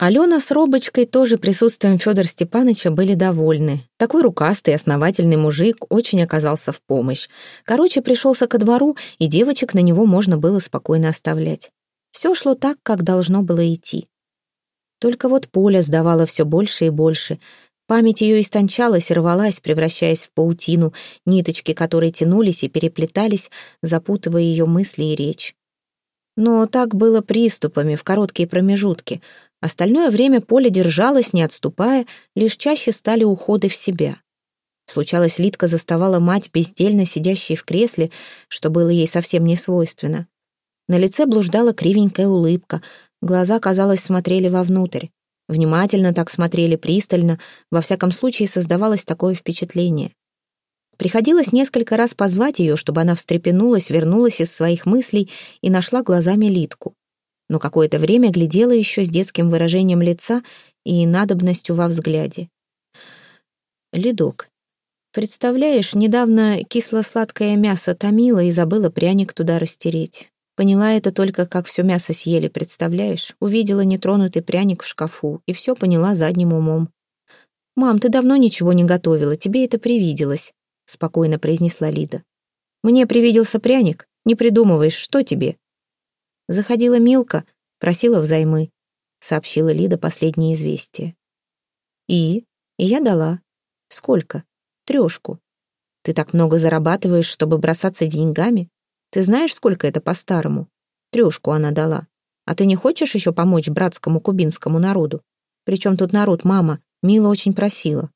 Алена с Робочкой тоже присутствием Федора Степановича были довольны. Такой рукастый, основательный мужик очень оказался в помощь. Короче, пришелся ко двору, и девочек на него можно было спокойно оставлять. Все шло так, как должно было идти. Только вот Поля сдавала все больше и больше. Память ее истончалась и рвалась, превращаясь в паутину, ниточки которой тянулись и переплетались, запутывая ее мысли и речь. Но так было приступами, в короткие промежутки — Остальное время Поля держалась, не отступая, лишь чаще стали уходы в себя. Случалось, Литка заставала мать, бездельно сидящей в кресле, что было ей совсем не свойственно. На лице блуждала кривенькая улыбка, глаза, казалось, смотрели вовнутрь. Внимательно так смотрели, пристально, во всяком случае создавалось такое впечатление. Приходилось несколько раз позвать ее, чтобы она встрепенулась, вернулась из своих мыслей и нашла глазами Литку но какое-то время глядела еще с детским выражением лица и надобностью во взгляде. Ледок. Представляешь, недавно кисло-сладкое мясо томило и забыла пряник туда растереть. Поняла это только, как все мясо съели, представляешь? Увидела нетронутый пряник в шкафу и все поняла задним умом. «Мам, ты давно ничего не готовила, тебе это привиделось», — спокойно произнесла Лида. «Мне привиделся пряник? Не придумываешь, что тебе?» Заходила Милка, просила взаймы, сообщила Лида последнее известие. И? И я дала. Сколько? Трешку. Ты так много зарабатываешь, чтобы бросаться деньгами? Ты знаешь, сколько это по-старому? Трешку она дала. А ты не хочешь еще помочь братскому кубинскому народу? Причем тут народ, мама? Мила очень просила.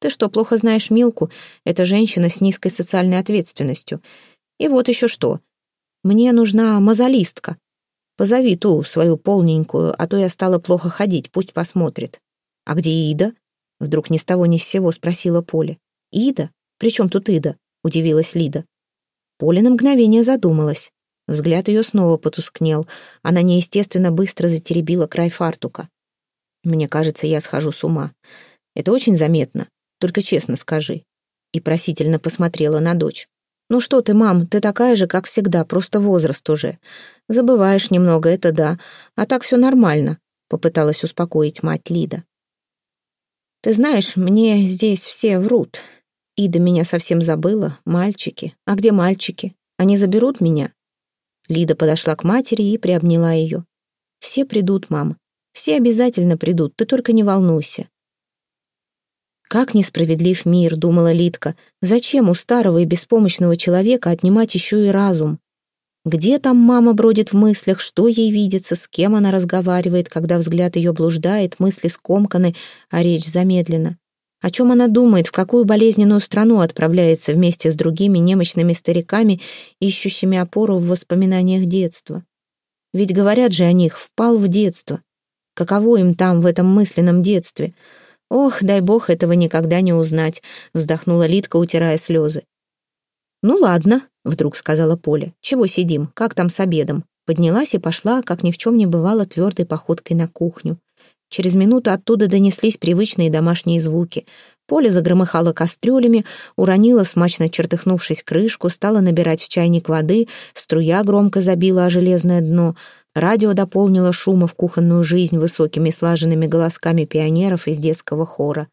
Ты что, плохо знаешь Милку? Это женщина с низкой социальной ответственностью. И вот еще что. Мне нужна мозолистка. Позови ту, свою полненькую, а то я стала плохо ходить, пусть посмотрит. А где Ида? Вдруг ни с того ни с сего спросила Поля. Ида? При чем тут Ида? Удивилась Лида. Поля на мгновение задумалась. Взгляд ее снова потускнел. Она неестественно быстро затеребила край фартука. «Мне кажется, я схожу с ума. Это очень заметно. Только честно скажи». И просительно посмотрела на дочь. «Ну что ты, мам, ты такая же, как всегда, просто возраст уже. Забываешь немного, это да. А так все нормально», — попыталась успокоить мать Лида. «Ты знаешь, мне здесь все врут. Ида меня совсем забыла. Мальчики. А где мальчики? Они заберут меня?» Лида подошла к матери и приобняла ее. «Все придут, мама. Все обязательно придут, ты только не волнуйся. Как несправедлив мир, думала Литка. Зачем у старого и беспомощного человека отнимать еще и разум? Где там мама бродит в мыслях, что ей видится, с кем она разговаривает, когда взгляд ее блуждает, мысли скомканы, а речь замедлена? О чем она думает, в какую болезненную страну отправляется вместе с другими немощными стариками, ищущими опору в воспоминаниях детства? Ведь говорят же о них, впал в детство. Каково им там, в этом мысленном детстве — «Ох, дай бог этого никогда не узнать», — вздохнула Литка, утирая слезы. «Ну ладно», — вдруг сказала Поля. «Чего сидим? Как там с обедом?» Поднялась и пошла, как ни в чем не бывало, твердой походкой на кухню. Через минуту оттуда донеслись привычные домашние звуки. Поля загромыхала кастрюлями, уронила, смачно чертыхнувшись крышку, стала набирать в чайник воды, струя громко забила о железное дно — Радио дополнило шума в кухонную жизнь высокими слаженными голосками пионеров из детского хора.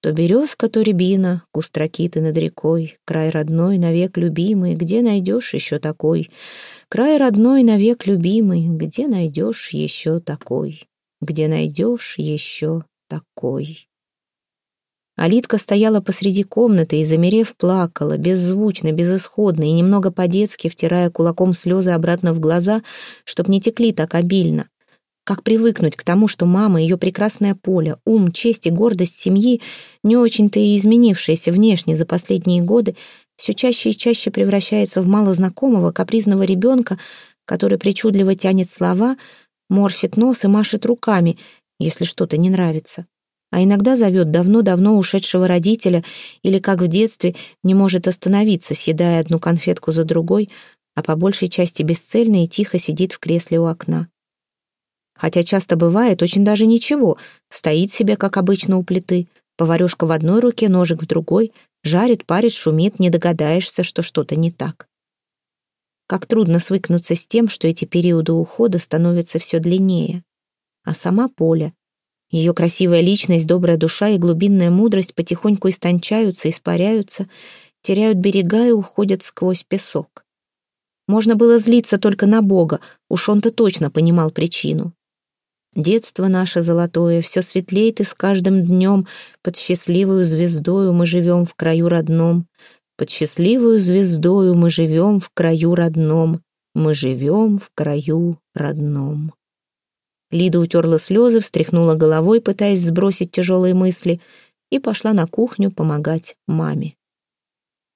То березка, то рябина, куст ракиты над рекой, край родной, навек любимый, где найдешь еще такой? Край родной, навек любимый, где найдешь еще такой? Где найдешь еще такой? Алитка стояла посреди комнаты и, замерев, плакала, беззвучно, безысходно и немного по-детски, втирая кулаком слезы обратно в глаза, чтоб не текли так обильно. Как привыкнуть к тому, что мама, ее прекрасное поле, ум, честь и гордость семьи, не очень-то и изменившаяся внешне за последние годы, все чаще и чаще превращается в малознакомого капризного ребенка, который причудливо тянет слова, морщит нос и машет руками, если что-то не нравится а иногда зовет давно-давно ушедшего родителя или, как в детстве, не может остановиться, съедая одну конфетку за другой, а по большей части бесцельно и тихо сидит в кресле у окна. Хотя часто бывает очень даже ничего, стоит себе, как обычно, у плиты, поварешка в одной руке, ножик в другой, жарит, парит, шумит, не догадаешься, что что-то не так. Как трудно свыкнуться с тем, что эти периоды ухода становятся все длиннее. А сама Поля Ее красивая личность, добрая душа и глубинная мудрость потихоньку истончаются, испаряются, теряют берега и уходят сквозь песок. Можно было злиться только на Бога, уж он-то точно понимал причину. Детство наше золотое, все светлеет и с каждым днем, под счастливую звездою мы живем в краю родном, под счастливую звездою мы живем в краю родном, мы живем в краю родном. Лида утерла слезы, встряхнула головой, пытаясь сбросить тяжелые мысли, и пошла на кухню помогать маме.